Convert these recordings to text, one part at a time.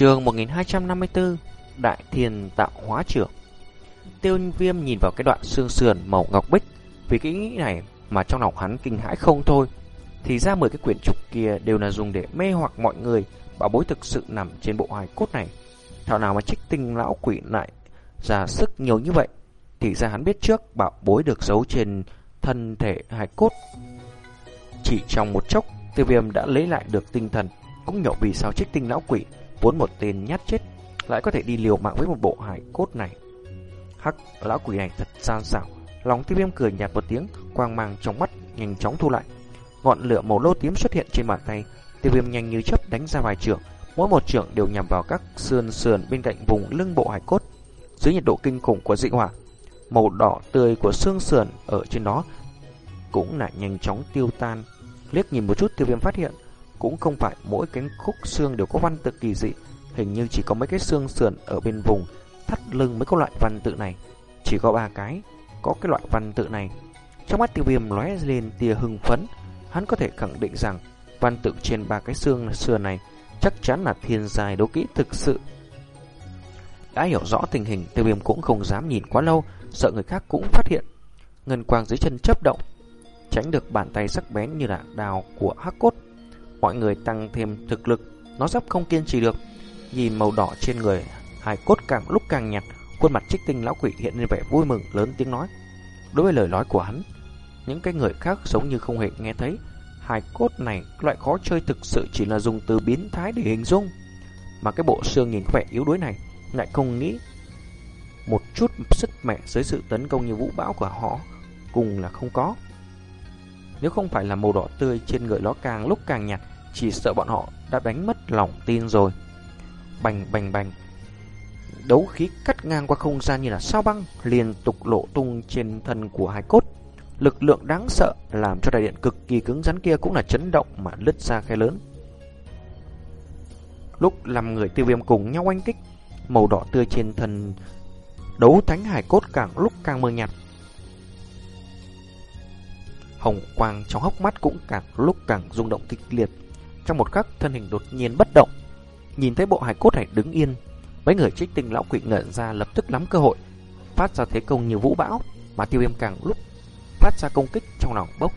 Trường 1254 Đại thiền Tạo Hóa Trưởng Tiêu viêm nhìn vào cái đoạn xương sườn màu ngọc bích, Vì cái ý này mà trong lòng hắn kinh hãi không thôi. Thì ra 10 cái quyển trục kia đều là dùng để mê hoặc mọi người, Bảo bối thực sự nằm trên bộ hài cốt này. Thảo nào mà trích tinh lão quỷ lại ra sức nhiều như vậy, Thì ra hắn biết trước bảo bối được giấu trên thân thể hài cốt. Chỉ trong một chốc, Tiêu viêm đã lấy lại được tinh thần, Cũng nhậu vì sao trích tinh lão quỷ Vốn một tên nhát chết, Lại có thể đi liều mạng với một bộ hải cốt này. Hắc, lão quỷ này thật gian xảo. Lòng tiêu viêm cười nhạt một tiếng, Quang mang trong mắt nhanh chóng thu lại. Ngọn lửa màu lô tím xuất hiện trên bàn tay. Tiêu viêm nhanh như chớp đánh ra vài trường. Mỗi một trường đều nhằm vào các sườn sườn bên cạnh vùng lưng bộ hải cốt. Dưới nhiệt độ kinh khủng của dị hỏa, Màu đỏ tươi của xương sườn ở trên đó Cũng lại nhanh chóng tiêu tan. Liếc nhìn một chút, tiêu viêm phát hiện cũng không phải mỗi cánh khúc xương đều có văn tự kỳ dị. Hình như chỉ có mấy cái xương sườn ở bên vùng Thắt lưng mới có loại văn tự này. Chỉ có ba cái Có cái loại văn tự này. Trong mắt tiêu viêm lóe lên tia hưng phấn. Hắn có thể khẳng định rằng Văn tự trên ba cái xương sườn này Chắc chắn là thiên tài đấu kỹ thực sự. Đã hiểu rõ tình hình, Tiêu viêm cũng không dám nhìn quá lâu, Sợ người khác cũng phát hiện. Ngân quang dưới chân chấp động, Tránh được bàn tay sắc bén như là đào của hắc cốt Mọi người tăng thêm thực lực. Nó sắp không kiên trì được. Nhìn màu đỏ trên người hai cốt càng lúc càng nhạt, Khuôn mặt trích tinh lão quỷ hiện lên vẻ vui mừng, lớn tiếng nói. Đối với lời nói của hắn, Những cái người khác giống như không hề nghe thấy. Hai cốt này loại khó chơi thực sự chỉ là dùng từ biến thái để hình dung. Mà cái bộ xương nhìn vẻ yếu đuối này, Lại không nghĩ Một chút sức mẹ dưới sự tấn công như vũ bão của họ, Cùng là không có. Nếu không phải là màu đỏ tươi trên người nó càng lúc càng nhạt chỉ sợ bọn họ đã đánh mất lòng tin rồi Bành bành bành Đấu khí cắt ngang qua không gian như là sao băng Liên tục lộ tung trên thân của hai cốt Lực lượng đáng sợ làm cho đại điện cực kỳ cứng rắn kia cũng là chấn động mà lứt ra khe lớn. Lúc làm người tiêu viêm cùng nhau oanh kích, màu đỏ tươi trên thân đấu thánh hải cốt càng lúc càng mờ nhạt. Hồng quang trong hốc mắt cũng càng lúc càng rung động kịch liệt. Trong một khắc thân hình đột nhiên bất động, nhìn thấy bộ hải cốt này đứng yên, mấy người trích tinh lão quỷ ngẩn ra lập tức nắm cơ hội, phát ra thế công như vũ bão, mà tiêu viêm càng lúc phát ra công kích trong lòng bốc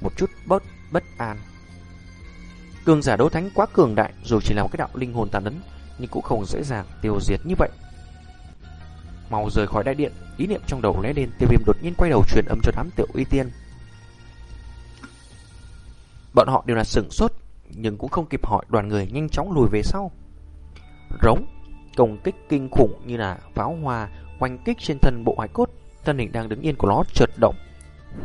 một chút bớt bất an. Cường giả đấu thánh quá cường đại dù chỉ là một cái đạo linh hồn tàn ấn nhưng cũng không dễ dàng tiêu diệt như vậy. Mau rời khỏi đại điện, ý niệm trong đầu lóe lên, Tiêu Viêm đột nhiên quay đầu truyền âm cho đám tiểu uy tiên. Bọn họ đều là sửng sốt, nhưng cũng không kịp hỏi, đoàn người nhanh chóng lùi về sau. Rống, công kích kinh khủng như là pháo hoa, oanh kích trên thân bộ hải cốt, thân hình đang đứng yên của nó chợt động,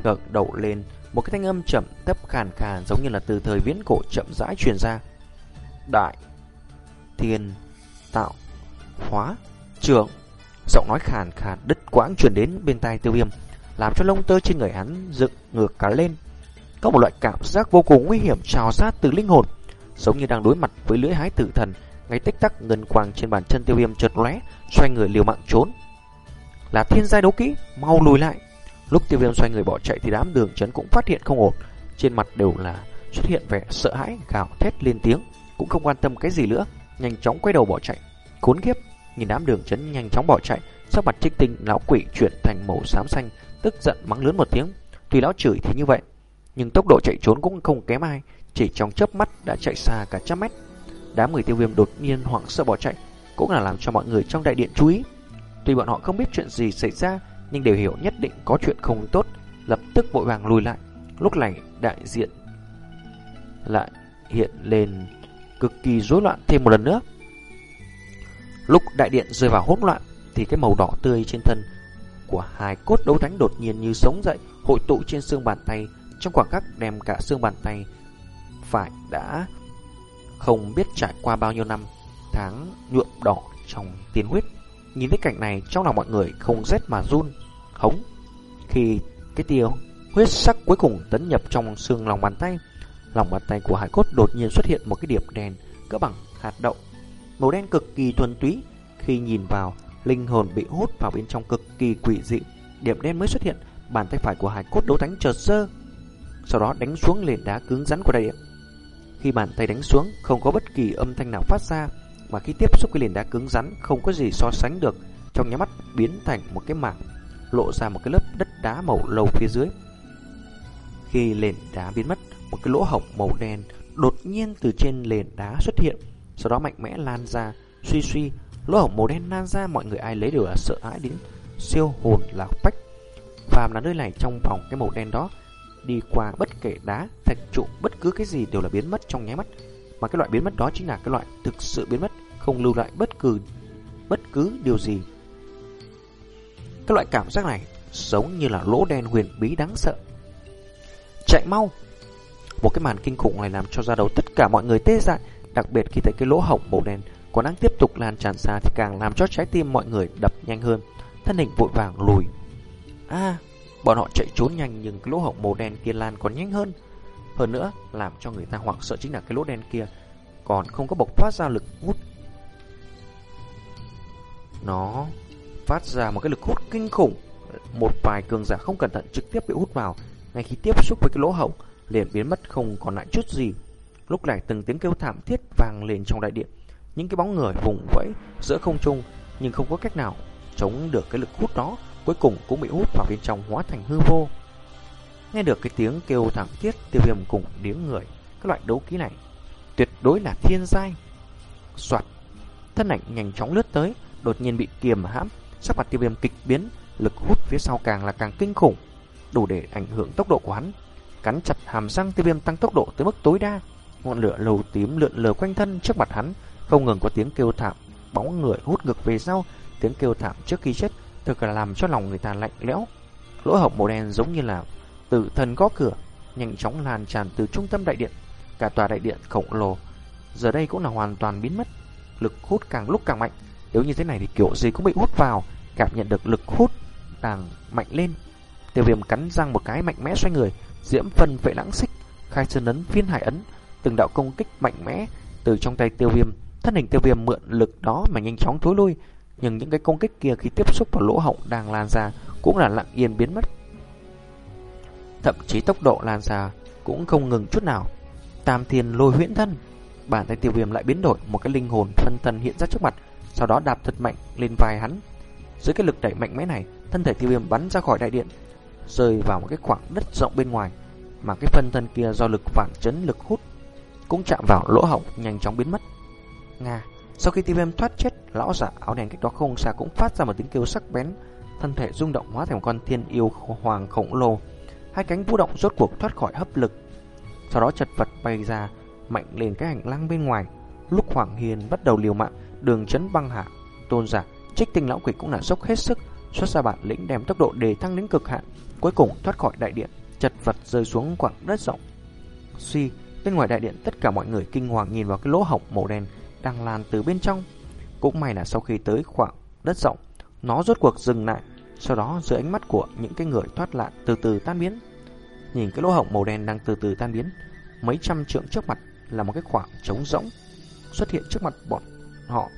ngẩng đầu lên, một cái thanh âm chậm thấp khàn khàn giống như là từ thời viễn cổ chậm rãi truyền ra. Đại Thiên Tạo Hóa Trường Giọng nói khàn khàn đứt quãng truyền đến bên tai tiêu viêm Làm cho lông tơ trên người hắn dựng ngược cả lên có một loại cảm giác vô cùng nguy hiểm trào ra từ linh hồn, Giống như đang đối mặt với lưỡi hái tử thần, Ngay tích tắc ngân quang trên bàn chân tiêu viêm chợt lóe, Xoay người liều mạng trốn. Là thiên giai đấu kỹ, Mau lùi lại. Lúc tiêu viêm xoay người bỏ chạy thì đám đường chấn cũng phát hiện không ổn. Trên mặt đều là xuất hiện vẻ sợ hãi, gào thét lên tiếng, Cũng không quan tâm cái gì nữa, Nhanh chóng quay đầu bỏ chạy. Khốn kiếp, Nhìn đám đường chấn nhanh chóng bỏ chạy, Sắc mặt trích tinh, lão quỷ chuyển thành màu xám xanh, Tức giận mắng lớn một tiếng. Tuy lão chửi thì như vậy nhưng tốc độ chạy trốn cũng không kém ai Chỉ trong chớp mắt đã chạy xa cả trăm mét Đám người tiêu viêm đột nhiên hoảng sợ bỏ chạy Cũng là làm cho mọi người trong đại điện chú ý Tuy bọn họ không biết chuyện gì xảy ra nhưng đều hiểu nhất định có chuyện không tốt, lập tức vội vàng lùi lại. Lúc này đại diện lại hiện lên cực kỳ rối loạn thêm một lần nữa. Lúc đại điện rơi vào hỗn loạn thì cái màu đỏ tươi trên thân của hai cốt đấu thánh đột nhiên như sống dậy, hội tụ trên xương bàn tay, trong khoảng khắc đem cả xương bàn tay phải đã không biết trải qua bao nhiêu năm, tháng nhuộm đỏ trong tiền huyết. Nhìn thấy cảnh này, trong lòng mọi người không rét mà run, Hống Khi cái tiêu huyết sắc cuối cùng tấn nhập trong xương lòng bàn tay, Lòng bàn tay của hải cốt đột nhiên xuất hiện một cái điểm đèn cỡ bằng hạt đậu, Màu đen cực kỳ thuần túy Khi nhìn vào, Linh hồn bị hút vào bên trong cực kỳ quỷ dị, Điểm đen mới xuất hiện, Bàn tay phải của hải cốt đấu thánh chợt sơ sau đó đánh xuống nền đá cứng rắn của đại địa. Khi bàn tay đánh xuống Không có bất kỳ âm thanh nào phát ra mà khi tiếp xúc với nền đá cứng rắn không có gì so sánh được, trong nháy mắt biến thành một cái mảng lộ ra một cái lớp đất đá màu lầu phía dưới. Khi nền đá biến mất, một cái lỗ hổng màu đen đột nhiên từ trên nền đá xuất hiện, sau đó mạnh mẽ lan ra, suy suy, lỗ hổng màu đen lan ra mọi người ai lấy đều là sợ hãi đến siêu hồn lạc phách. Phàm là nơi này trong vòng cái màu đen đó, đi qua bất kể đá, thạch trụ, bất cứ cái gì đều là biến mất trong nháy mắt. Mà cái loại biến mất đó chính là cái loại thực sự biến mất, không lưu lại bất cứ bất cứ điều gì. Cái loại cảm giác này giống như là lỗ đen huyền bí đáng sợ. Chạy mau! Một cái màn kinh khủng này làm cho ra đầu tất cả mọi người tê dại, đặc biệt khi thấy cái lỗ hổng màu đen còn đang tiếp tục lan tràn xa thì càng làm cho trái tim mọi người đập nhanh hơn, thân hình vội vàng lùi. À, bọn họ chạy trốn nhanh nhưng cái lỗ hổng màu đen kia lan còn nhanh hơn. Hơn nữa, làm cho người ta hoảng sợ chính là cái lỗ đen kia còn không có bộc phát ra lực hút. Nó phát ra một cái lực hút kinh khủng. Một vài cường giả không cẩn thận trực tiếp bị hút vào, ngay khi tiếp xúc với cái lỗ hổng liền biến mất không còn lại chút gì. Lúc này từng tiếng kêu thảm thiết vang lên trong đại điện, những cái bóng người vùng vẫy giữa không trung nhưng không có cách nào chống được cái lực hút đó, cuối cùng cũng bị hút vào bên trong hóa thành hư vô. Nghe được cái tiếng kêu thảm thiết, tiêu viêm cùng điếng người, cái loại đấu ký này tuyệt đối là thiên giai. Soạt, thân ảnh nhanh chóng lướt tới, đột nhiên bị kiềm hãm, sắc mặt tiêu viêm kịch biến, lực hút phía sau càng là càng kinh khủng, đủ để ảnh hưởng tốc độ của hắn. Cắn chặt hàm răng tiêu viêm tăng tốc độ tới mức tối đa, ngọn lửa lầu tím lượn lờ quanh thân trước mặt hắn, không ngừng có tiếng kêu thảm, bóng người hút ngược về sau, tiếng kêu thảm trước khi chết thực là làm cho lòng người ta lạnh lẽo. Lỗ hổng màu đen giống như là tử thần có cửa, nhanh chóng lan tràn từ trung tâm đại điện, cả tòa đại điện khổng lồ giờ đây cũng là hoàn toàn biến mất. Lực hút càng lúc càng mạnh, nếu như thế này thì kiểu gì cũng bị hút vào, cảm nhận được lực hút càng mạnh lên. Tiêu Viêm cắn răng một cái mạnh mẽ xoay người, diễm phân vệ lãng xích, khai sơn ấn phiên hải ấn, từng đạo công kích mạnh mẽ từ trong tay Tiêu Viêm Thân hình tiêu viêm mượn lực đó mà nhanh chóng thối lui, nhưng những cái công kích kia khi tiếp xúc vào lỗ hổng đang lan ra cũng là lặng yên biến mất. Thậm chí tốc độ lan ra cũng không ngừng chút nào. Tam thiên lôi huyễn thân, bàn tay tiêu viêm lại biến đổi, một cái linh hồn phân thân hiện ra trước mặt, sau đó đạp thật mạnh lên vai hắn. Dưới cái lực đẩy mạnh mẽ này, thân thể tiêu viêm bắn ra khỏi đại điện, rơi vào một cái khoảng đất rộng bên ngoài, mà cái phân thân kia do lực phản chấn lực hút cũng chạm vào lỗ hổng nhanh chóng biến mất. Nga. Sau khi tim em thoát chết, lão giả áo đen cách đó không xa cũng phát ra một tiếng kêu sắc bén, thân thể rung động hóa thành một con thiên yêu hoàng khổng lồ. Hai cánh vũ động rốt cuộc thoát khỏi hấp lực. Sau đó chật vật bay ra, mạnh lên cái hành lang bên ngoài. Lúc Hoàng Hiền bắt đầu liều mạng, đường chấn băng hạ, tôn giả, trích tinh lão quỷ cũng là sốc hết sức, xuất ra bản lĩnh đem tốc độ đề thăng đến cực hạn, cuối cùng thoát khỏi đại điện, chật vật rơi xuống quảng đất rộng. Suy, bên ngoài đại điện tất cả mọi người kinh hoàng nhìn vào cái lỗ hổng màu đen đang lan từ bên trong. Cũng may là sau khi tới khoảng đất rộng, nó rốt cuộc dừng lại, sau đó dưới ánh mắt của những cái người thoát lạn từ từ tan biến. Nhìn cái lỗ hổng màu đen đang từ từ tan biến, mấy trăm trượng trước mặt là một cái khoảng trống rỗng xuất hiện trước mặt bọn họ.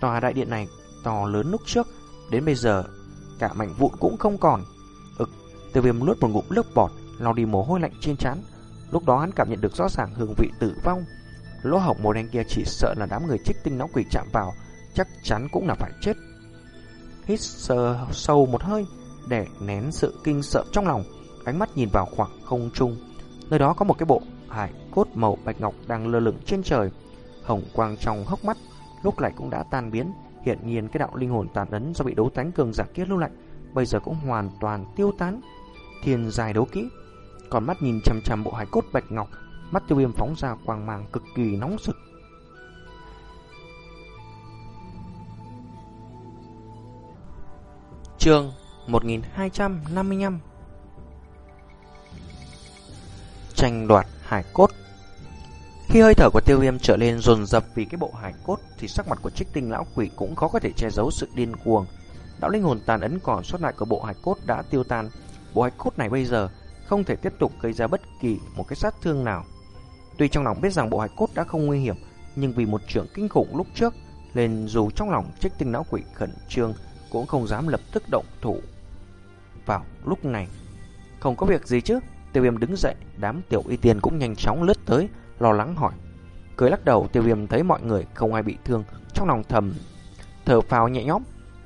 Tòa đại điện này to lớn lúc trước, đến bây giờ cả mảnh vụn cũng không còn. Ực, từ viêm nuốt một ngụm nước bọt, lau đi mồ hôi lạnh trên trán. Lúc đó hắn cảm nhận được rõ ràng hương vị tử vong Lỗ hổng màu đen kia chỉ sợ là đám người trích tinh não quỷ chạm vào, chắc chắn cũng là phải chết. Hít sờ sâu một hơi, để nén sự kinh sợ trong lòng, ánh mắt nhìn vào khoảng không trung. Nơi đó có một cái bộ hải cốt màu bạch ngọc đang lơ lửng trên trời. Hồng quang trong hốc mắt, lúc này cũng đã tan biến. Hiện nhiên cái đạo linh hồn tàn ấn do bị đấu tánh cường giả kiết lưu lại, bây giờ cũng hoàn toàn tiêu tán. Thiên dài đấu kỹ, còn mắt nhìn chằm chằm bộ hải cốt bạch ngọc Mắt tiêu viêm phóng ra quang mang cực kỳ nóng sực. Chương 1255 Tranh đoạt hải cốt Khi hơi thở của tiêu viêm trở lên dồn dập vì cái bộ hải cốt, thì sắc mặt của trích tinh lão quỷ cũng khó có thể che giấu sự điên cuồng. Đạo linh hồn tàn ấn còn xuất lại của bộ hải cốt đã tiêu tan. Bộ hải cốt này bây giờ không thể tiếp tục gây ra bất kỳ một cái sát thương nào. Tuy trong lòng biết rằng bộ hải cốt đã không nguy hiểm, nhưng vì một trưởng kinh khủng lúc trước, nên dù trong lòng trích tinh não quỷ khẩn trương cũng không dám lập tức động thủ. Vào lúc này, không có việc gì chứ? Tiêu viêm đứng dậy, đám tiểu y tiền cũng nhanh chóng lướt tới, lo lắng hỏi. Cười lắc đầu, tiêu viêm thấy mọi người không ai bị thương, trong lòng thầm thở phào nhẹ nhõm,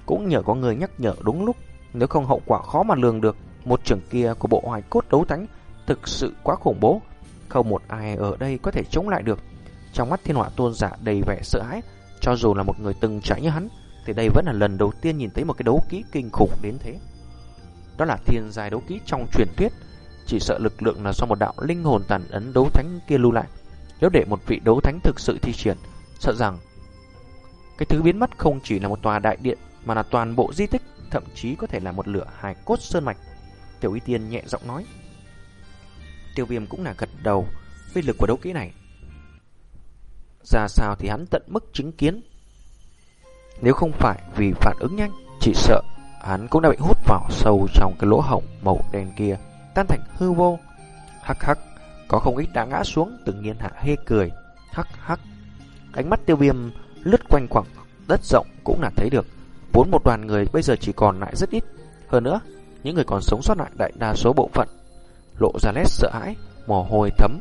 cũng nhờ có người nhắc nhở đúng lúc, nếu không hậu quả khó mà lường được. Một trưởng kia của bộ hoài cốt đấu thánh thực sự quá khủng bố, không một ai ở đây có thể chống lại được. Trong mắt thiên họa tôn giả đầy vẻ sợ hãi, cho dù là một người từng trải như hắn, thì đây vẫn là lần đầu tiên nhìn thấy một cái đấu kỹ kinh khủng đến thế. Đó là thiên giai đấu kỹ trong truyền thuyết, chỉ sợ lực lượng là do một đạo linh hồn tàn ấn đấu thánh kia lưu lại. Nếu để một vị đấu thánh thực sự thi triển, sợ rằng cái thứ biến mất không chỉ là một tòa đại điện mà là toàn bộ di tích, thậm chí có thể là một lửa hài cốt sơn mạch. Tiểu Y Tiên nhẹ giọng nói. Tiêu Viêm cũng là gật đầu, với lực của đấu kỹ này. Ra sao thì hắn tận mức chứng kiến. Nếu không phải vì phản ứng nhanh, chỉ sợ hắn cũng đã bị hút vào sâu trong cái lỗ hổng màu đen kia, tan thành hư vô. Hắc hắc, có không ít đã ngã xuống, tự nhiên hạ hê cười. Hắc hắc, ánh mắt tiêu viêm lướt quanh khoảng đất rộng cũng là thấy được. Vốn một đoàn người bây giờ chỉ còn lại rất ít. Hơn nữa, những người còn sống sót lại đại đa số bộ phận lộ ra nét sợ hãi, mồ hôi thấm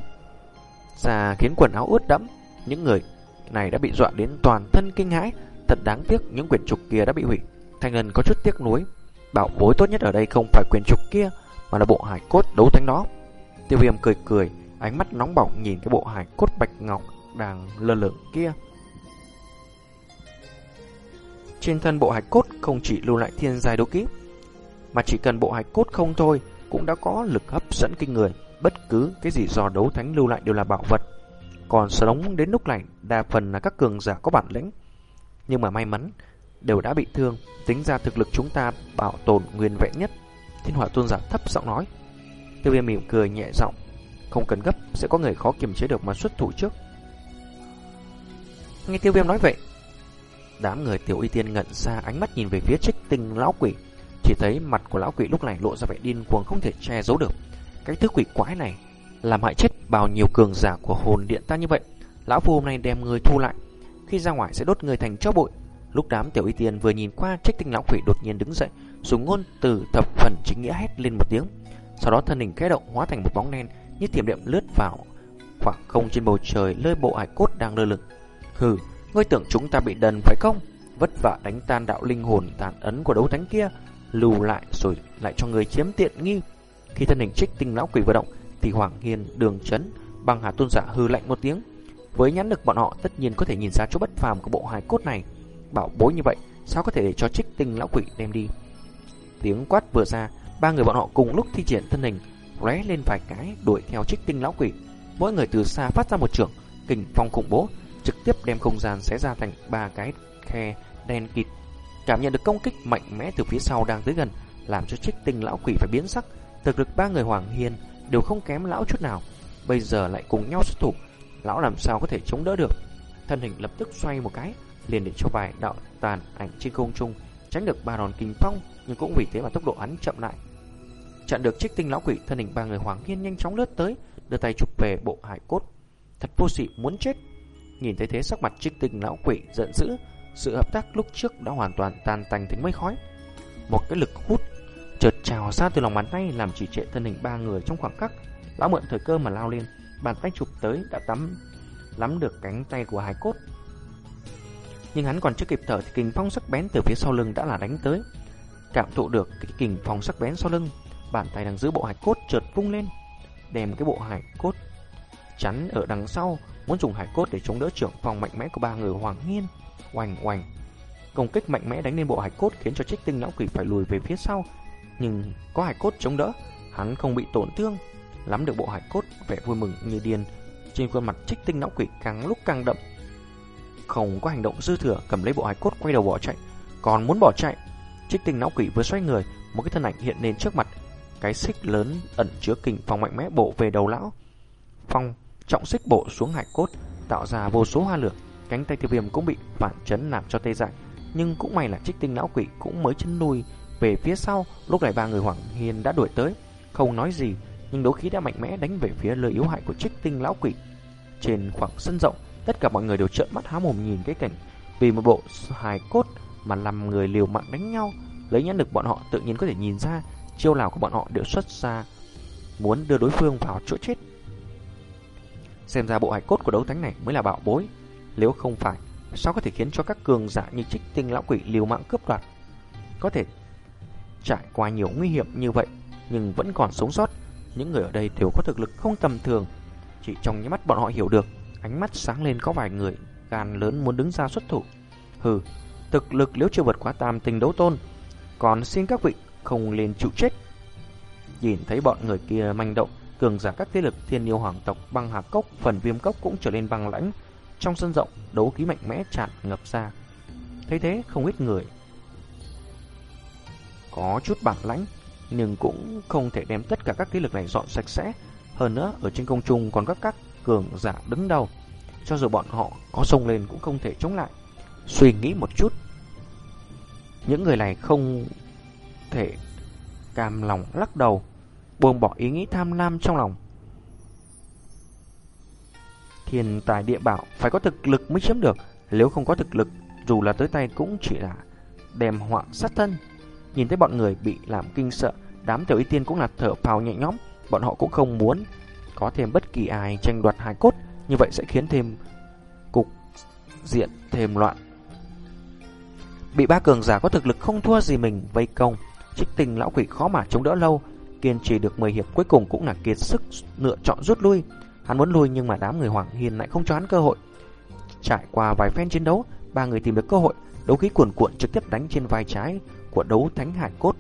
ra khiến quần áo ướt đẫm. Những người này đã bị dọa đến toàn thân kinh hãi, thật đáng tiếc những quyển trục kia đã bị hủy. Thanh Ngân có chút tiếc nuối, bảo bối tốt nhất ở đây không phải quyển trục kia, mà là bộ hải cốt đấu thánh đó. Tiêu Viêm cười cười, ánh mắt nóng bỏng nhìn cái bộ hải cốt bạch ngọc đang lơ lửng kia. Trên thân bộ hài cốt không chỉ lưu lại thiên giai đấu kỹ, mà chỉ cần bộ hài cốt không thôi cũng đã có lực hấp dẫn kinh người. Bất cứ cái gì do đấu thánh lưu lại đều là bảo vật. Còn sống đến lúc này, đa phần là các cường giả có bản lĩnh. Nhưng mà may mắn, đều đã bị thương. Tính ra thực lực chúng ta bảo tồn nguyên vẹn nhất. Thiên hỏa tôn giả thấp giọng nói. Tiêu viêm mỉm cười nhẹ giọng. Không cần gấp, sẽ có người khó kiềm chế được mà xuất thủ trước. Nghe tiêu viêm nói vậy, đám người tiểu y tiên ngẩn ra ánh mắt nhìn về phía trích tinh lão quỷ. Chỉ thấy mặt của lão quỷ lúc này lộ ra vẻ điên cuồng không thể che giấu được. Cái thứ quỷ quái này làm hại chết bao nhiêu cường giả của hồn điện ta như vậy. Lão phu hôm nay đem người thu lại, khi ra ngoài sẽ đốt người thành cho bụi. Lúc đám tiểu y tiên vừa nhìn qua trích tinh lão quỷ đột nhiên đứng dậy, dùng ngôn từ thập phần chính nghĩa hét lên một tiếng. Sau đó thân hình khẽ động hóa thành một bóng đen như thiểm điện lướt vào khoảng không trên bầu trời lơi bộ hải cốt đang lơ lửng. Hừ, ngươi tưởng chúng ta bị đần phải không? Vất vả đánh tan đạo linh hồn tàn ấn của đấu thánh kia, lưu lại rồi lại cho người chiếm tiện nghi. Khi thân hình trích tinh lão quỷ vừa động, thì Hoàng Hiên, Đường Chấn, bằng Hà Tôn giả hư lạnh một tiếng. Với nhãn lực bọn họ tất nhiên có thể nhìn ra chỗ bất phàm của bộ hài cốt này. Bảo bối như vậy, sao có thể để cho trích tinh lão quỷ đem đi? Tiếng quát vừa ra, ba người bọn họ cùng lúc thi triển thân hình, ré lên vài cái đuổi theo trích tinh lão quỷ. Mỗi người từ xa phát ra một trường, kình phong khủng bố, trực tiếp đem không gian xé ra thành ba cái khe đen kịt. Cảm nhận được công kích mạnh mẽ từ phía sau đang tới gần, làm cho trích tinh lão quỷ phải biến sắc. Thực lực ba người Hoàng Hiên đều không kém lão chút nào. Bây giờ lại cùng nhau xuất thủ, lão làm sao có thể chống đỡ được. Thân hình lập tức xoay một cái, liền để cho vài đạo tàn ảnh trên không trung tránh được ba đòn kinh phong, nhưng cũng vì thế mà tốc độ hắn chậm lại. Chặn được trích tinh lão quỷ, thân hình ba người Hoàng Hiên nhanh chóng lướt tới, đưa tay chụp về bộ hải cốt. Thật vô sỉ muốn chết. Nhìn thấy thế sắc mặt trích tinh lão quỷ giận dữ, sự hợp tác lúc trước đã hoàn toàn tan tành thành mây khói. Một cái lực hút chợt trào ra từ lòng bàn tay làm chỉ trệ thân hình ba người trong khoảng khắc. Lão mượn thời cơ mà lao lên, bàn tay chụp tới đã tắm lắm được cánh tay của hải cốt. Nhưng hắn còn chưa kịp thở thì kình phong sắc bén từ phía sau lưng đã là đánh tới. Cảm thụ được cái kình phong sắc bén sau lưng, bàn tay đang giữ bộ hải cốt chợt vung lên, đem cái bộ hải cốt chắn ở đằng sau, muốn dùng hải cốt để chống đỡ trưởng phòng mạnh mẽ của ba người Hoàng Nghiên. Oanh oanh. Công kích mạnh mẽ đánh lên bộ hải cốt khiến cho trích tinh lão quỷ phải lùi về phía sau. Nhưng có hải cốt chống đỡ, hắn không bị tổn thương. Lắm được bộ hải cốt vẻ vui mừng như điên. Trên khuôn mặt trích tinh lão quỷ càng lúc càng đậm. Không có hành động dư thừa cầm lấy bộ hải cốt quay đầu bỏ chạy. Còn muốn bỏ chạy, trích tinh lão quỷ vừa xoay người, một cái thân ảnh hiện lên trước mặt. Cái xích lớn ẩn chứa kình phong mạnh mẽ bộ về đầu lão. Phong trọng xích bộ xuống hải cốt, tạo ra vô số hoa lửa. Cánh tay tiêu viêm cũng bị phản chấn làm cho tê dại. Nhưng cũng may là trích tinh lão quỷ cũng mới chân nuôi về phía sau. Lúc này ba người Hoàng Hiền đã đuổi tới. Không nói gì, nhưng đấu khí đã mạnh mẽ đánh về phía lời yếu hại của trích tinh lão quỷ. Trên khoảng sân rộng, tất cả mọi người đều trợn mắt há mồm nhìn cái cảnh. Vì một bộ hài cốt mà làm người liều mạng đánh nhau. Lấy nhãn lực bọn họ tự nhiên có thể nhìn ra chiêu nào của bọn họ đều xuất ra muốn đưa đối phương vào chỗ chết Xem ra bộ hài cốt của đấu thánh này mới là bạo bối. Nếu không phải, sao có thể khiến cho các cường giả như trích tinh lão quỷ liều mạng cướp đoạt? Có thể trải qua nhiều nguy hiểm như vậy, nhưng vẫn còn sống sót. Những người ở đây đều có thực lực không tầm thường. Chỉ trong những mắt bọn họ hiểu được, ánh mắt sáng lên có vài người gan lớn muốn đứng ra xuất thủ. Hừ, thực lực nếu chưa vượt quá tam tình đấu tôn, còn xin các vị không lên chịu chết. Nhìn thấy bọn người kia manh động, cường giả các thế lực thiên yêu hoàng tộc băng hà cốc, phần viêm cốc cũng trở lên băng lãnh. Trong sân rộng, đấu khí mạnh mẽ tràn ngập ra. Thấy thế, không ít người có chút bản lãnh, nhưng cũng không thể đem tất cả các thế lực này dọn sạch sẽ. Hơn nữa, ở trên công trung còn các các cường giả đứng đầu. Cho dù bọn họ có sông lên cũng không thể chống lại. Suy nghĩ một chút, những người này không thể cam lòng lắc đầu, buông bỏ ý nghĩ tham lam trong lòng. Thiên tài địa bảo phải có thực lực mới chiếm được, nếu không có thực lực, dù là tới tay cũng chỉ là đem họa sát thân. Nhìn thấy bọn người bị làm kinh sợ, đám tiểu y tiên cũng là thở phào nhẹ nhõm, bọn họ cũng không muốn có thêm bất kỳ ai tranh đoạt hài cốt, như vậy sẽ khiến thêm cục diện thêm loạn. Bị ba cường giả có thực lực không thua gì mình vây công, trích tình lão quỷ khó mà chống đỡ lâu, kiên trì được 10 hiệp cuối cùng cũng là kiệt sức lựa chọn rút lui. Hắn muốn lui nhưng mà đám người Hoàng Hiền lại không cho hắn cơ hội. Trải qua vài phen chiến đấu, ba người tìm được cơ hội, đấu khí cuồn cuộn trực tiếp đánh trên vai trái của đấu thánh hải cốt.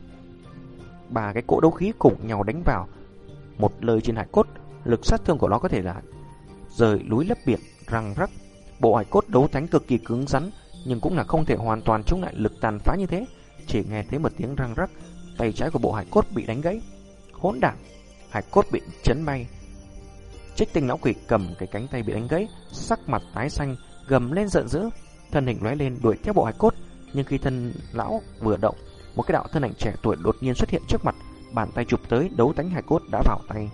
Ba cái cỗ đấu khí cùng nhau đánh vào một lời trên hải cốt, lực sát thương của nó có thể là rời núi lấp biển, răng rắc. Bộ hải cốt đấu thánh cực kỳ cứng rắn, nhưng cũng là không thể hoàn toàn chống lại lực tàn phá như thế. Chỉ nghe thấy một tiếng răng rắc, tay trái của bộ hải cốt bị đánh gãy. Hỗn đản, hải cốt bị chấn bay. Trích tinh lão quỷ cầm cái cánh tay bị đánh gãy, sắc mặt tái xanh, gầm lên giận dữ, thân hình lóe lên đuổi theo bộ hải cốt, nhưng khi thân lão vừa động, một cái đạo thân ảnh trẻ tuổi đột nhiên xuất hiện trước mặt, bàn tay chụp tới đấu tánh hải cốt đã vào tay.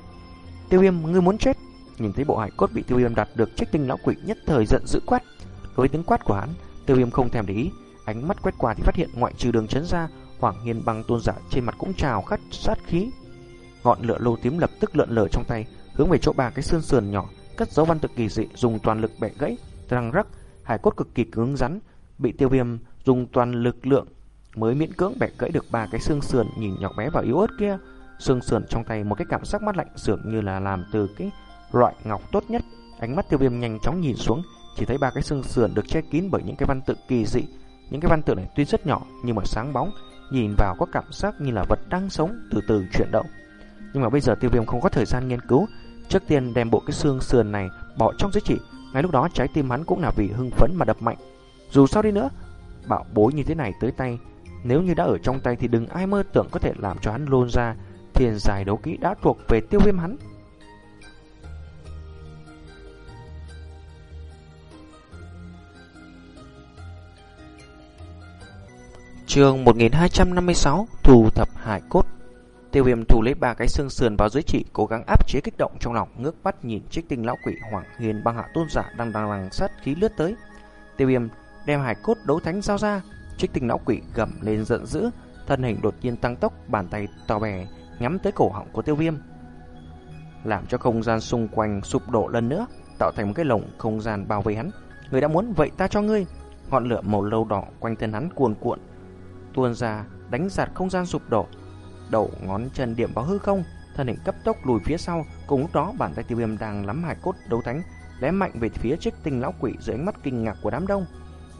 Tiêu Viêm, ngươi muốn chết? Nhìn thấy bộ hải cốt bị Tiêu Viêm đặt được, Trích tinh lão quỷ nhất thời giận dữ quát. Với tiếng quát của hắn, Tiêu Viêm không thèm để ý, ánh mắt quét qua thì phát hiện ngoại trừ đường chấn ra, Hoàng Hiên băng tôn giả trên mặt cũng trào khát sát khí. Ngọn lửa lô tím lập tức lượn lờ trong tay, hướng về chỗ ba cái xương sườn nhỏ, cất dấu văn tự kỳ dị dùng toàn lực bẻ gãy, răng rắc, hải cốt cực kỳ cứng rắn, bị Tiêu Viêm dùng toàn lực lượng mới miễn cưỡng bẻ gãy được ba cái xương sườn nhìn nhỏ bé và yếu ớt kia. Xương sườn trong tay một cái cảm giác mát lạnh dường như là làm từ cái loại ngọc tốt nhất. Ánh mắt Tiêu Viêm nhanh chóng nhìn xuống, chỉ thấy ba cái xương sườn được che kín bởi những cái văn tự kỳ dị. Những cái văn tự này tuy rất nhỏ nhưng mà sáng bóng, nhìn vào có cảm giác như là vật đang sống từ từ chuyển động. Nhưng mà bây giờ Tiêu Viêm không có thời gian nghiên cứu, trước tiên đem bộ cái xương sườn này bỏ trong giới chỉ. Ngay lúc đó trái tim hắn cũng là vì hưng phấn mà đập mạnh. Dù sao đi nữa, bảo bối như thế này tới tay, nếu như đã ở trong tay thì đừng ai mơ tưởng có thể làm cho hắn lôn ra. Thiền giải đấu kỹ đã thuộc về Tiêu Viêm hắn. Chương 1256 Thù thập hải cốt Tiêu viêm thủ lấy ba cái xương sườn vào dưới chỉ, Cố gắng áp chế kích động trong lòng, Ngước mắt nhìn trích tinh lão quỷ Hoàng Hiền băng hạ tôn giả Đang đang lằng sát khí lướt tới. Tiêu viêm đem hải cốt đấu thánh giao ra Trích tinh lão quỷ gầm lên giận dữ, Thân hình đột nhiên tăng tốc, Bàn tay to bè nhắm tới cổ họng của tiêu viêm. Làm cho không gian xung quanh sụp đổ lần nữa, Tạo thành một cái lồng không gian bao vây hắn. Người đã muốn, vậy ta cho ngươi. Ngọn lửa màu lâu đỏ quanh thân hắn cuồn cuộn, tuôn ra, đánh giạt không gian sụp đổ đầu ngón chân điểm vào hư không thân hình cấp tốc lùi phía sau. Cùng lúc đó bàn tay tiêu viêm đang nắm hải cốt đấu thánh lé mạnh về phía trích tinh lão quỷ dưới ánh mắt kinh ngạc của đám đông.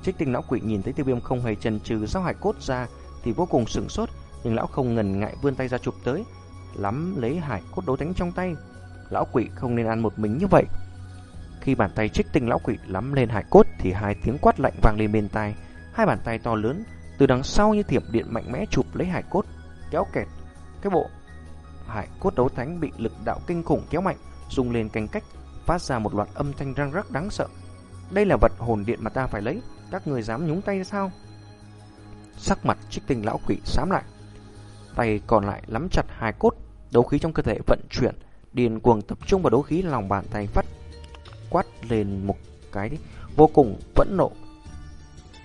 Trích tinh lão quỷ nhìn thấy tiêu viêm không hề chần chừ giao hải cốt ra thì vô cùng sửng sốt nhưng lão không ngần ngại vươn tay ra chụp tới lắm lấy hải cốt đấu thánh trong tay. Lão quỷ không nên ăn một mình như vậy. Khi bàn tay trích tinh lão quỷ lắm lên hải cốt thì hai tiếng quát lạnh vang lên bên tai. Hai bàn tay to lớn từ đằng sau như thiểm điện mạnh mẽ chụp lấy hải cốt, kéo kẹt. Cái bộ hải cốt đấu thánh bị lực đạo kinh khủng kéo mạnh, rung lên canh cách, phát ra một loạt âm thanh răng rắc đáng sợ. Đây là vật hồn điện mà ta phải lấy, các người dám nhúng tay sao? Sắc mặt trích tinh lão quỷ xám lại, tay còn lại nắm chặt hai cốt, đấu khí trong cơ thể vận chuyển, điền cuồng tập trung vào đấu khí lòng bàn tay phát quát lên một cái vô cùng phẫn nộ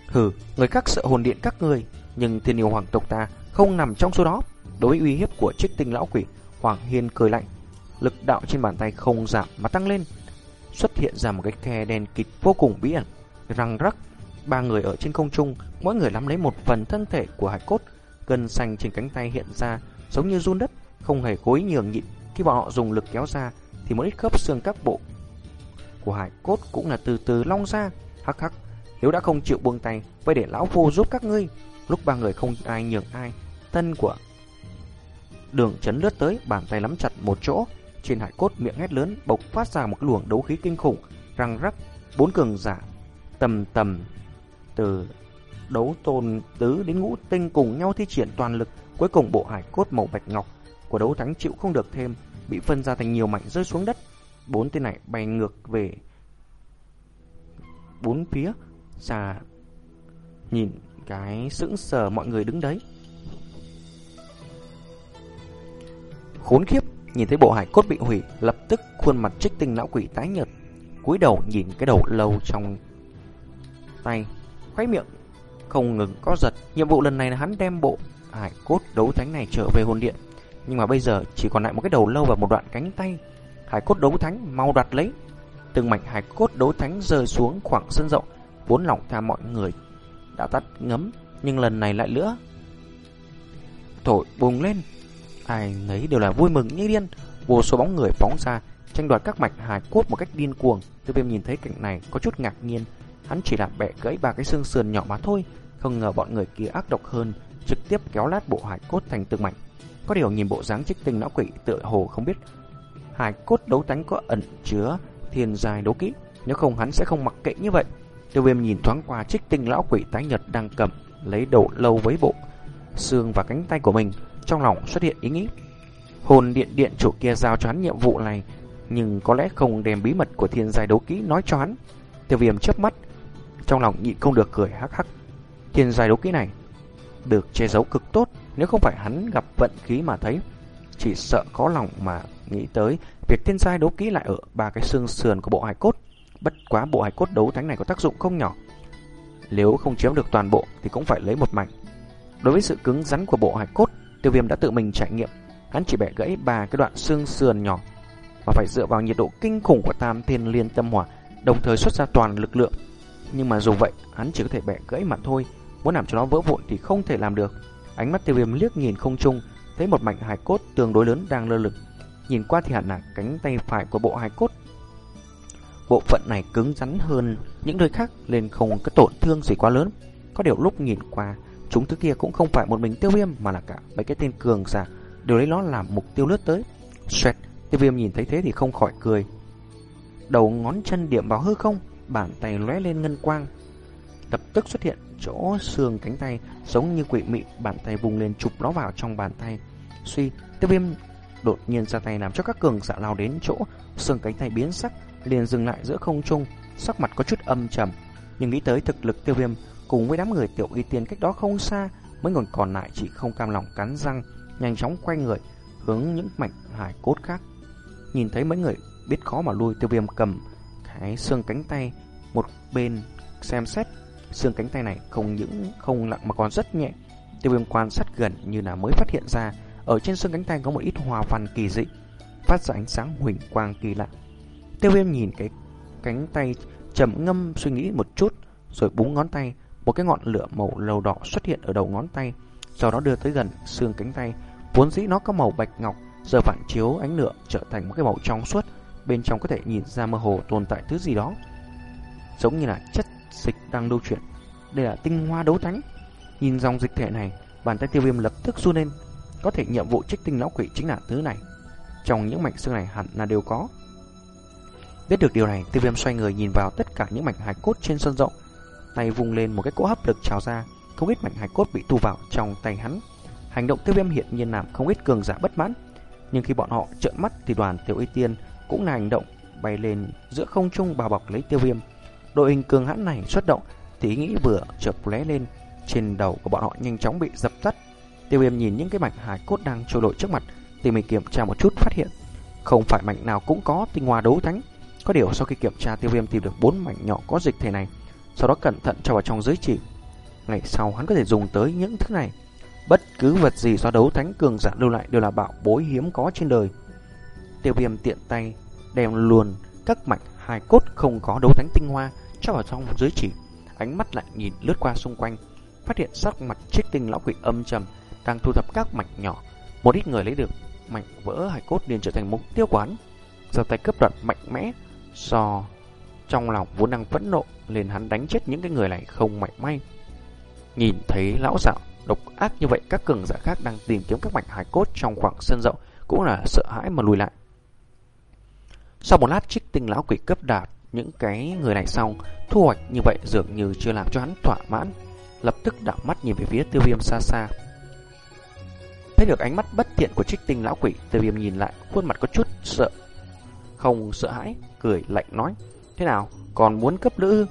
Hừ, người khác sợ hồn điện các người, nhưng thiên yêu hoàng tộc ta không nằm trong số đó. Đối với uy hiếp của trích tinh lão quỷ, Hoàng Hiên cười lạnh. Lực đạo trên bàn tay không giảm mà tăng lên. xuất hiện ra một cái khe đen kịt vô cùng bí ẩn, răng rắc. Ba người ở trên không trung, mỗi người nắm lấy một phần thân thể của hải cốt, gần xanh trên cánh tay hiện ra, giống như run đất, không hề cố ý nhường nhịn. Khi bọn họ dùng lực kéo ra, thì một ít khớp xương các bộ của hải cốt cũng là từ từ long ra. Hắc hắc, nếu đã không chịu buông tay, vậy để lão phu giúp các ngươi. Lúc ba người không ai nhường ai, thân của đường chấn lướt tới, bàn tay nắm chặt một chỗ, trên hải cốt miệng hét lớn bộc phát ra một luồng đấu khí kinh khủng, răng rắc, bốn cường giả tầm tầm từ đấu tôn tứ đến ngũ tinh cùng nhau thi triển toàn lực, cuối cùng bộ hải cốt màu bạch ngọc của đấu thắng chịu không được thêm, bị phân ra thành nhiều mảnh rơi xuống đất. Bốn tên này bay ngược về bốn phía xa nhìn cái sững sờ mọi người đứng đấy. Khốn khiếp, nhìn thấy bộ hải cốt bị hủy, lập tức khuôn mặt trích tinh lão quỷ tái nhợt, cúi đầu nhìn cái đầu lâu trong tay, khoái miệng không ngừng có giật. Nhiệm vụ lần này là hắn đem bộ hải cốt đấu thánh này trở về hồn điện, nhưng mà bây giờ chỉ còn lại một cái đầu lâu và một đoạn cánh tay. Hải cốt đấu thánh mau đoạt lấy. Từng mảnh hải cốt đấu thánh rơi xuống khoảng sân rộng, bốn lòng tha mọi người đã tắt ngấm, nhưng lần này lại nữa. Thổi bùng lên, ai nấy đều là vui mừng như điên, vô số bóng người phóng ra, tranh đoạt các mạch hài cốt một cách điên cuồng. Tiêu viêm nhìn thấy cảnh này có chút ngạc nhiên, hắn chỉ là bẻ gãy ba cái xương sườn nhỏ mà thôi, không ngờ bọn người kia ác độc hơn, trực tiếp kéo lát bộ hài cốt thành từng mảnh. Có điều nhìn bộ dáng trích tinh não quỷ tựa hồ không biết hài cốt đấu tánh có ẩn chứa thiên dài đấu kỹ, nếu không hắn sẽ không mặc kệ như vậy. Tiêu viêm nhìn thoáng qua trích tinh lão quỷ tái nhật đang cầm lấy đầu lâu với bộ xương và cánh tay của mình, trong lòng xuất hiện ý nghĩ. Hồn điện điện chủ kia giao cho hắn nhiệm vụ này, nhưng có lẽ không đem bí mật của thiên giai đấu kỹ nói cho hắn. Tiêu viêm chớp mắt, trong lòng nhịn không được cười hắc hắc. Thiên giai đấu kỹ này được che giấu cực tốt, nếu không phải hắn gặp vận khí mà thấy, chỉ sợ có lòng mà nghĩ tới việc thiên giai đấu kỹ lại ở ba cái xương sườn của bộ hài cốt. Bất quá bộ hài cốt đấu thánh này có tác dụng không nhỏ. Nếu không chiếm được toàn bộ thì cũng phải lấy một mảnh. Đối với sự cứng rắn của bộ hài cốt, Tiêu Viêm đã tự mình trải nghiệm, hắn chỉ bẻ gãy ba cái đoạn xương sườn nhỏ và phải dựa vào nhiệt độ kinh khủng của Tam Thiên Liên Tâm Hỏa, đồng thời xuất ra toàn lực lượng. Nhưng mà dù vậy, hắn chỉ có thể bẻ gãy mà thôi, muốn làm cho nó vỡ vụn thì không thể làm được. Ánh mắt Tiêu Viêm liếc nhìn không trung, thấy một mảnh hài cốt tương đối lớn đang lơ lực. Nhìn qua thì hẳn là cánh tay phải của bộ hài cốt. Bộ phận này cứng rắn hơn những nơi khác nên không có tổn thương gì quá lớn. Có điều lúc nhìn qua, chúng thứ kia cũng không phải một mình tiêu viêm mà là cả mấy cái tên cường giả đều lấy nó làm mục tiêu lướt tới. Xoẹt, tiêu viêm nhìn thấy thế thì không khỏi cười. Đầu ngón chân điểm vào hư không, bàn tay lóe lên ngân quang. Lập tức xuất hiện chỗ xương cánh tay giống như quỷ mị, bàn tay vùng lên chụp nó vào trong bàn tay. Suy, tiêu viêm đột nhiên ra tay làm cho các cường giả lao đến chỗ xương cánh tay biến sắc, liền dừng lại giữa không trung, sắc mặt có chút âm trầm, nhưng nghĩ tới thực lực tiêu viêm cùng với đám người tiểu y tiên cách đó không xa, mấy người còn lại chỉ không cam lòng cắn răng, nhanh chóng quay người hướng những mảnh hải cốt khác. Nhìn thấy mấy người biết khó mà lui, tiêu viêm cầm cái xương cánh tay một bên xem xét xương cánh tay này không những không nặng mà còn rất nhẹ. Tiêu viêm quan sát gần như là mới phát hiện ra ở trên xương cánh tay có một ít hòa văn kỳ dị, phát ra ánh sáng huỳnh quang kỳ lạ. Tiêu viêm nhìn cái cánh tay trầm ngâm suy nghĩ một chút, rồi búng ngón tay, một cái ngọn lửa màu lầu đỏ xuất hiện ở đầu ngón tay, sau đó đưa tới gần xương cánh tay. Vốn dĩ nó có màu bạch ngọc, giờ phản chiếu ánh lửa trở thành một cái màu trong suốt, bên trong có thể nhìn ra mơ hồ tồn tại thứ gì đó. Giống như là chất dịch đang lưu chuyển. Đây là tinh hoa đấu thánh. Nhìn dòng dịch thể này, bàn tay tiêu viêm lập tức run lên. Có thể nhiệm vụ trích tinh lão quỷ chính là thứ này. Trong những mảnh xương này hẳn là đều có. Biết được điều này, tiêu viêm xoay người nhìn vào tất cả những mảnh hài cốt trên sân rộng. Tay vung lên một cái cỗ hấp lực trào ra, không ít mảnh hài cốt bị thu vào trong tay hắn. Hành động tiêu viêm hiện nhiên làm không ít cường giả bất mãn. Nhưng khi bọn họ trợn mắt thì đoàn tiểu y tiên cũng là hành động bay lên giữa không trung bao bọc lấy tiêu viêm. Đội hình cường hãn này xuất động thì ý nghĩ vừa chợt lóe lên trên đầu của bọn họ nhanh chóng bị dập tắt. Tiêu viêm nhìn những cái mảnh hài cốt đang trôi nổi trước mặt thì mình kiểm tra một chút phát hiện không phải mảnh nào cũng có tinh hoa đấu thánh có điều sau khi kiểm tra tiêu viêm tìm được bốn mảnh nhỏ có dịch thể này, sau đó cẩn thận cho vào trong giới chỉ. Ngày sau hắn có thể dùng tới những thứ này. Bất cứ vật gì do đấu thánh cường giả lưu lại đều là bảo bối hiếm có trên đời. Tiêu viêm tiện tay đem luôn các mạch hai cốt không có đấu thánh tinh hoa cho vào trong dưới chỉ, ánh mắt lại nhìn lướt qua xung quanh, phát hiện sắc mặt trích tinh lão quỷ âm trầm đang thu thập các mảnh nhỏ. Một ít người lấy được mảnh vỡ hài cốt liền trở thành mục tiêu quán, giơ tay cướp đoạt mạnh mẽ, so trong lòng vốn đang phẫn nộ liền hắn đánh chết những cái người này không mảy may. Nhìn thấy lão giả độc ác như vậy, các cường giả khác đang tìm kiếm các mảnh hài cốt trong khoảng sân rộng cũng là sợ hãi mà lùi lại. Sau một lát trích tinh lão quỷ cấp đạt những cái người này xong, thu hoạch như vậy dường như chưa làm cho hắn thỏa mãn, lập tức đảo mắt nhìn về phía tiêu viêm xa xa. Thấy được ánh mắt bất thiện của trích tinh lão quỷ, tiêu viêm nhìn lại, khuôn mặt có chút sợ. Không sợ hãi, cười lạnh nói, thế nào, còn muốn cấp nữ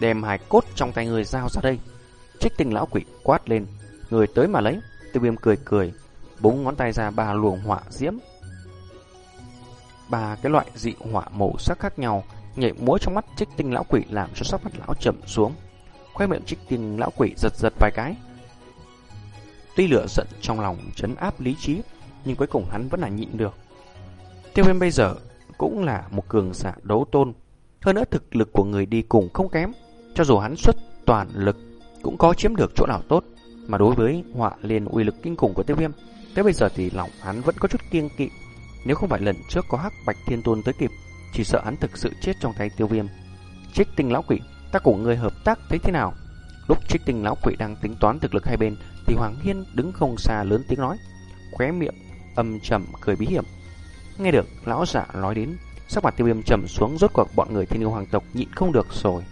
Đem hài cốt trong tay người giao ra đây. Trích tinh lão quỷ quát lên, người tới mà lấy, tiêu viêm cười cười, búng ngón tay ra ba luồng hỏa diễm ba cái loại dị hỏa màu sắc khác nhau nhảy múa trong mắt trích tinh lão quỷ làm cho sắc mặt lão chậm xuống. Khoe miệng trích tinh lão quỷ giật giật vài cái. Tuy lửa giận trong lòng chấn áp lý trí, nhưng cuối cùng hắn vẫn là nhịn được. Tiêu viêm bây giờ cũng là một cường giả đấu tôn. Hơn nữa thực lực của người đi cùng không kém. Cho dù hắn xuất toàn lực cũng có chiếm được chỗ nào tốt. Mà đối với họa liền uy lực kinh khủng của tiêu viêm, tới bây giờ thì lòng hắn vẫn có chút kiêng kỵ. Nếu không phải lần trước có hắc bạch thiên tôn tới kịp, chỉ sợ hắn thực sự chết trong tay tiêu viêm. Trích tinh lão quỷ, ta cùng người hợp tác thấy thế nào? Lúc trích tinh lão quỷ đang tính toán thực lực hai bên, thì Hoàng Hiên đứng không xa lớn tiếng nói, khóe miệng âm trầm cười bí hiểm. Nghe được lão giả nói đến, sắc mặt tiêu viêm trầm xuống rốt cuộc bọn người thiên yêu hoàng tộc nhịn không được rồi.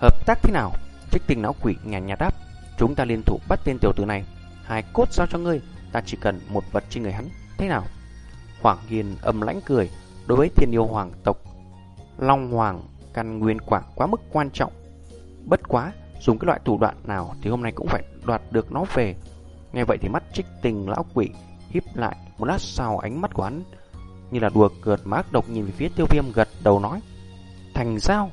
Hợp tác thế nào? Trích tình lão quỷ nhà nhà đáp, chúng ta liên thủ bắt tên tiểu tử này, hai cốt giao cho ngươi, ta chỉ cần một vật trên người hắn thế nào? Hoàng Hiền âm lãnh cười, đối với thiên yêu hoàng tộc, Long Hoàng căn nguyên quả quá mức quan trọng. Bất quá, dùng cái loại thủ đoạn nào thì hôm nay cũng phải đoạt được nó về. Nghe vậy thì mắt trích tình lão quỷ híp lại, một lát sau ánh mắt của hắn như là đùa cợt mác độc nhìn về phía tiêu viêm gật đầu nói. Thành sao?